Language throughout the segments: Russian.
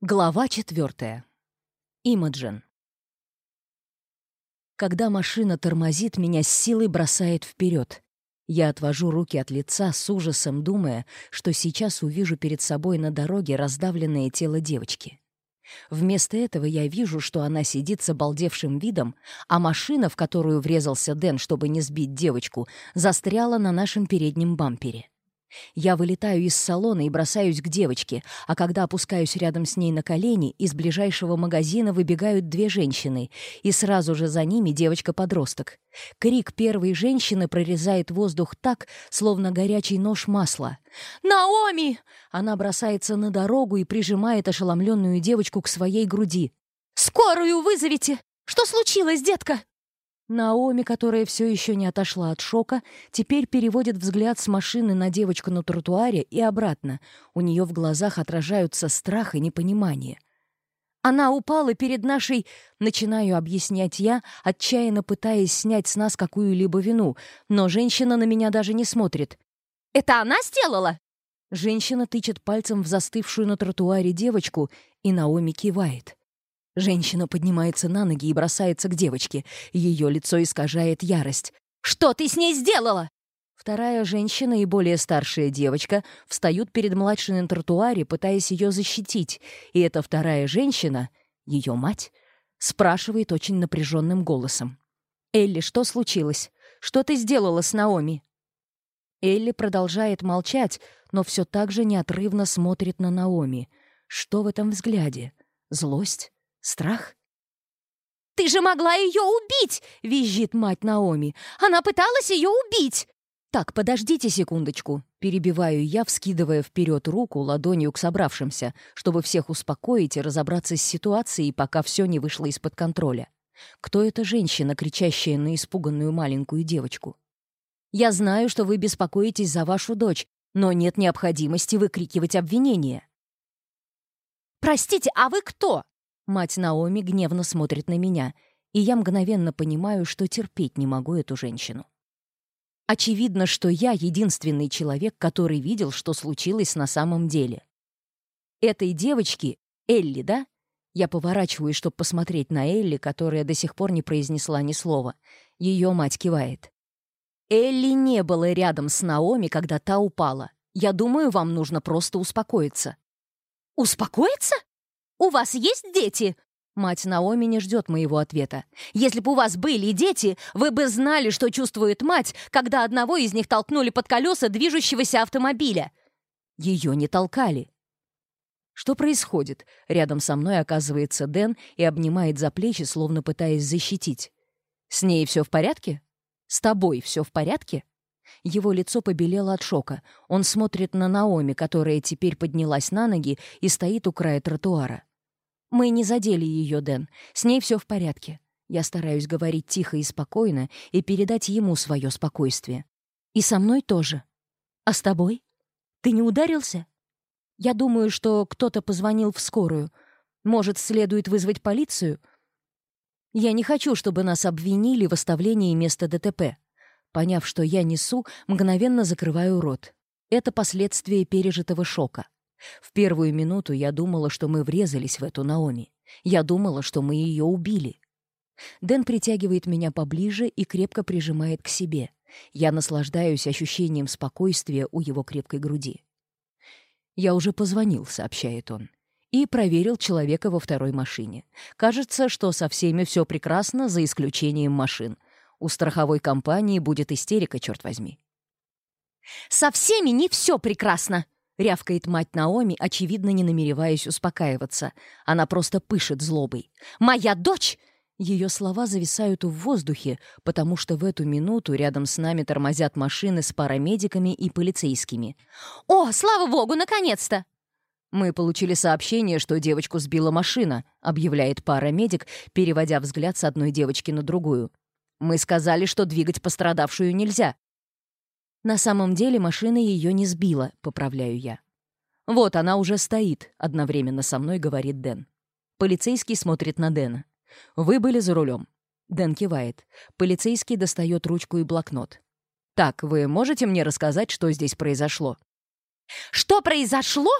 Глава четвертая. Имаджин. Когда машина тормозит, меня с силой бросает вперед. Я отвожу руки от лица с ужасом, думая, что сейчас увижу перед собой на дороге раздавленное тело девочки. Вместо этого я вижу, что она сидит с обалдевшим видом, а машина, в которую врезался Дэн, чтобы не сбить девочку, застряла на нашем переднем бампере. Я вылетаю из салона и бросаюсь к девочке, а когда опускаюсь рядом с ней на колени, из ближайшего магазина выбегают две женщины, и сразу же за ними девочка-подросток. Крик первой женщины прорезает воздух так, словно горячий нож масла. «Наоми!» Она бросается на дорогу и прижимает ошеломленную девочку к своей груди. «Скорую вызовите! Что случилось, детка?» Наоми, которая все еще не отошла от шока, теперь переводит взгляд с машины на девочку на тротуаре и обратно. У нее в глазах отражаются страх и непонимание. «Она упала перед нашей...» — начинаю объяснять я, отчаянно пытаясь снять с нас какую-либо вину, но женщина на меня даже не смотрит. «Это она сделала?» Женщина тычет пальцем в застывшую на тротуаре девочку, и Наоми кивает. Женщина поднимается на ноги и бросается к девочке. Ее лицо искажает ярость. «Что ты с ней сделала?» Вторая женщина и более старшая девочка встают перед младшей на тротуаре, пытаясь ее защитить. И эта вторая женщина, ее мать, спрашивает очень напряженным голосом. «Элли, что случилось? Что ты сделала с Наоми?» Элли продолжает молчать, но все так же неотрывно смотрит на Наоми. Что в этом взгляде? Злость? Страх? «Ты же могла ее убить!» — визжит мать Наоми. «Она пыталась ее убить!» «Так, подождите секундочку!» — перебиваю я, вскидывая вперед руку ладонью к собравшимся, чтобы всех успокоить и разобраться с ситуацией, пока все не вышло из-под контроля. Кто эта женщина, кричащая на испуганную маленькую девочку? «Я знаю, что вы беспокоитесь за вашу дочь, но нет необходимости выкрикивать обвинения». «Простите, а вы кто?» Мать Наоми гневно смотрит на меня, и я мгновенно понимаю, что терпеть не могу эту женщину. Очевидно, что я единственный человек, который видел, что случилось на самом деле. Этой девочке, Элли, да? Я поворачиваюсь, чтобы посмотреть на Элли, которая до сих пор не произнесла ни слова. Ее мать кивает. Элли не было рядом с Наоми, когда та упала. Я думаю, вам нужно просто успокоиться». «Успокоиться?» У вас есть дети?» Мать Наоми не ждет моего ответа. «Если бы у вас были дети, вы бы знали, что чувствует мать, когда одного из них толкнули под колеса движущегося автомобиля». Ее не толкали. Что происходит? Рядом со мной оказывается Дэн и обнимает за плечи, словно пытаясь защитить. «С ней все в порядке? С тобой все в порядке?» Его лицо побелело от шока. Он смотрит на Наоми, которая теперь поднялась на ноги и стоит у края тротуара. Мы не задели ее, Дэн. С ней все в порядке. Я стараюсь говорить тихо и спокойно и передать ему свое спокойствие. И со мной тоже. А с тобой? Ты не ударился? Я думаю, что кто-то позвонил в скорую. Может, следует вызвать полицию? Я не хочу, чтобы нас обвинили в оставлении места ДТП. Поняв, что я несу, мгновенно закрываю рот. Это последствия пережитого шока. В первую минуту я думала, что мы врезались в эту Наоми. Я думала, что мы ее убили. Дэн притягивает меня поближе и крепко прижимает к себе. Я наслаждаюсь ощущением спокойствия у его крепкой груди. «Я уже позвонил», — сообщает он. И проверил человека во второй машине. Кажется, что со всеми все прекрасно, за исключением машин. У страховой компании будет истерика, черт возьми. «Со всеми не все прекрасно!» — рявкает мать Наоми, очевидно, не намереваясь успокаиваться. Она просто пышет злобой. «Моя дочь!» Ее слова зависают в воздухе, потому что в эту минуту рядом с нами тормозят машины с парамедиками и полицейскими. «О, слава богу, наконец-то!» «Мы получили сообщение, что девочку сбила машина», — объявляет парамедик, переводя взгляд с одной девочки на другую. «Мы сказали, что двигать пострадавшую нельзя. На самом деле машина ее не сбила, поправляю я. «Вот она уже стоит», — одновременно со мной говорит Дэн. Полицейский смотрит на Дэна. «Вы были за рулем». Дэн кивает. Полицейский достает ручку и блокнот. «Так, вы можете мне рассказать, что здесь произошло?» «Что произошло?»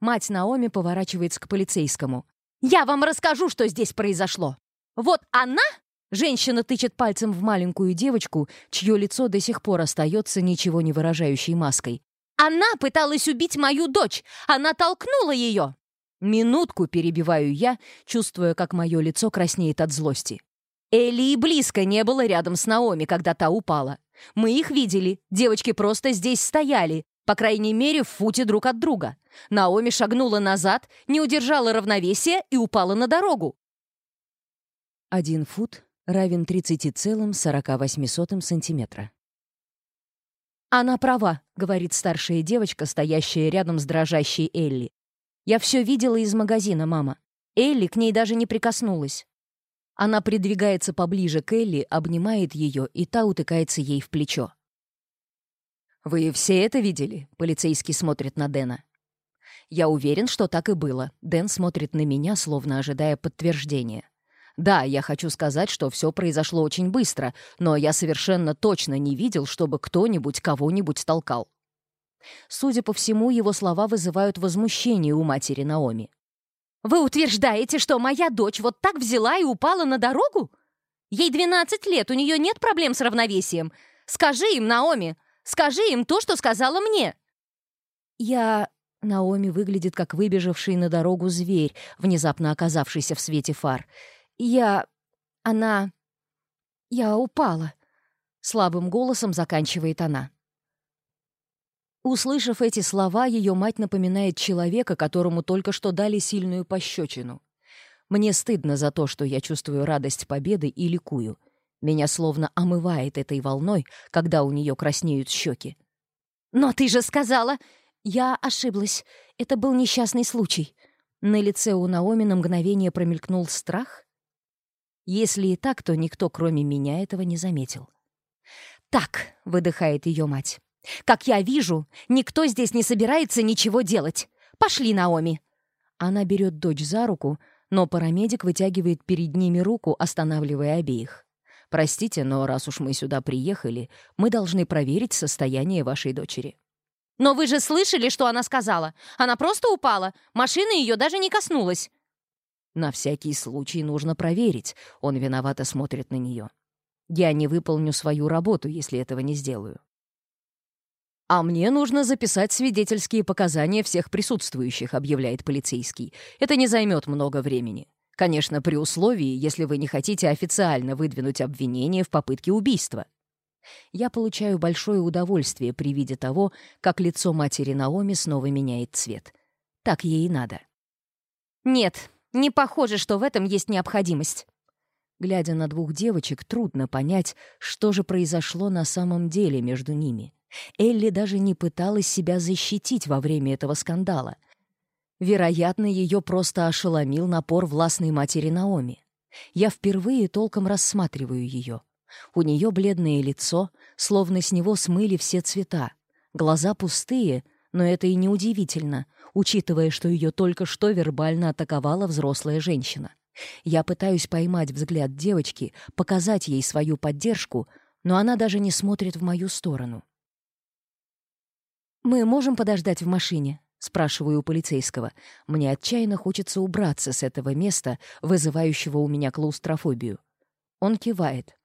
Мать Наоми поворачивается к полицейскому. «Я вам расскажу, что здесь произошло. Вот она Женщина тычет пальцем в маленькую девочку, чье лицо до сих пор остается ничего не выражающей маской. «Она пыталась убить мою дочь! Она толкнула ее!» Минутку перебиваю я, чувствуя, как мое лицо краснеет от злости. Элли и близко не было рядом с Наоми, когда та упала. Мы их видели, девочки просто здесь стояли, по крайней мере, в футе друг от друга. Наоми шагнула назад, не удержала равновесия и упала на дорогу. Один фут, равен 30,48 сантиметра. «Она права», — говорит старшая девочка, стоящая рядом с дрожащей Элли. «Я все видела из магазина, мама. Элли к ней даже не прикоснулась». Она придвигается поближе к Элли, обнимает ее, и та утыкается ей в плечо. «Вы все это видели?» — полицейский смотрит на Дэна. «Я уверен, что так и было». Дэн смотрит на меня, словно ожидая подтверждения. Да, я хочу сказать, что все произошло очень быстро, но я совершенно точно не видел, чтобы кто-нибудь кого-нибудь толкал. Судя по всему, его слова вызывают возмущение у матери Наоми. «Вы утверждаете, что моя дочь вот так взяла и упала на дорогу? Ей 12 лет, у нее нет проблем с равновесием. Скажи им, Наоми, скажи им то, что сказала мне!» «Я...» Наоми выглядит как выбежавший на дорогу зверь, внезапно оказавшийся в свете фар — я... она... я упала», — слабым голосом заканчивает она. Услышав эти слова, ее мать напоминает человека, которому только что дали сильную пощечину. «Мне стыдно за то, что я чувствую радость победы и ликую. Меня словно омывает этой волной, когда у нее краснеют щеки. «Но ты же сказала!» «Я ошиблась. Это был несчастный случай». На лице у Наоми на мгновение промелькнул страх, если и так, то никто, кроме меня, этого не заметил. «Так», — выдыхает ее мать, — «как я вижу, никто здесь не собирается ничего делать. Пошли, Наоми». Она берет дочь за руку, но парамедик вытягивает перед ними руку, останавливая обеих. «Простите, но раз уж мы сюда приехали, мы должны проверить состояние вашей дочери». «Но вы же слышали, что она сказала? Она просто упала, машина ее даже не коснулась. На всякий случай нужно проверить. Он виновато смотрит на нее. Я не выполню свою работу, если этого не сделаю. «А мне нужно записать свидетельские показания всех присутствующих», — объявляет полицейский. «Это не займет много времени. Конечно, при условии, если вы не хотите официально выдвинуть обвинение в попытке убийства». Я получаю большое удовольствие при виде того, как лицо матери Наоми снова меняет цвет. Так ей и надо. «Нет, не похоже, что в этом есть необходимость». Глядя на двух девочек, трудно понять, что же произошло на самом деле между ними. Элли даже не пыталась себя защитить во время этого скандала. Вероятно, ее просто ошеломил напор властной матери Наоми. Я впервые толком рассматриваю ее. У нее бледное лицо, словно с него смыли все цвета. Глаза пустые, но это и не удивительно учитывая, что ее только что вербально атаковала взрослая женщина. Я пытаюсь поймать взгляд девочки, показать ей свою поддержку, но она даже не смотрит в мою сторону. «Мы можем подождать в машине?» — спрашиваю у полицейского. Мне отчаянно хочется убраться с этого места, вызывающего у меня клаустрофобию. Он кивает.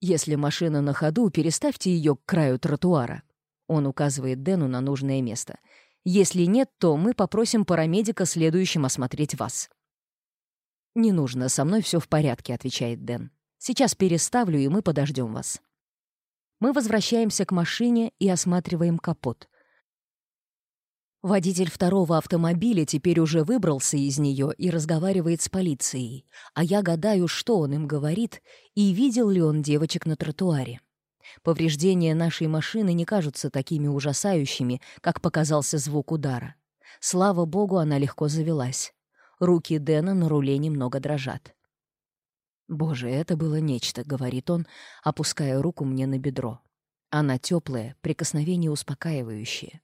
«Если машина на ходу, переставьте ее к краю тротуара». Он указывает Дэну на нужное место — если нет, то мы попросим парамедика следующим осмотреть вас». «Не нужно, со мной все в порядке», — отвечает Дэн. «Сейчас переставлю, и мы подождем вас». Мы возвращаемся к машине и осматриваем капот. Водитель второго автомобиля теперь уже выбрался из нее и разговаривает с полицией, а я гадаю, что он им говорит и видел ли он девочек на тротуаре. Повреждения нашей машины не кажутся такими ужасающими, как показался звук удара. Слава богу, она легко завелась. Руки Дэна на руле немного дрожат. «Боже, это было нечто», — говорит он, опуская руку мне на бедро. Она теплая, прикосновение успокаивающее.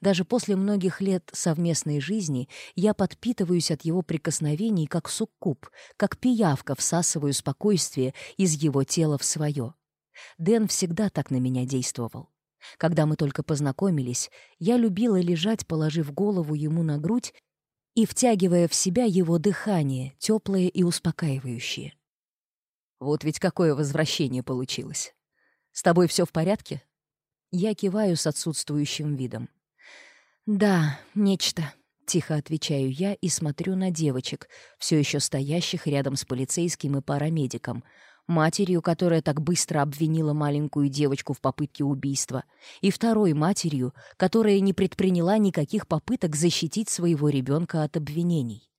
Даже после многих лет совместной жизни я подпитываюсь от его прикосновений как суккуб, как пиявка всасываю спокойствие из его тела в свое. Дэн всегда так на меня действовал. Когда мы только познакомились, я любила лежать, положив голову ему на грудь и втягивая в себя его дыхание, теплое и успокаивающее. Вот ведь какое возвращение получилось. С тобой все в порядке? Я киваю с отсутствующим видом. Да, нечто. Тихо отвечаю я и смотрю на девочек, все еще стоящих рядом с полицейским и парамедиком — матерью, которая так быстро обвинила маленькую девочку в попытке убийства, и второй матерью, которая не предприняла никаких попыток защитить своего ребенка от обвинений.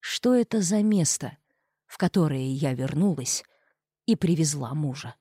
Что это за место, в которое я вернулась и привезла мужа?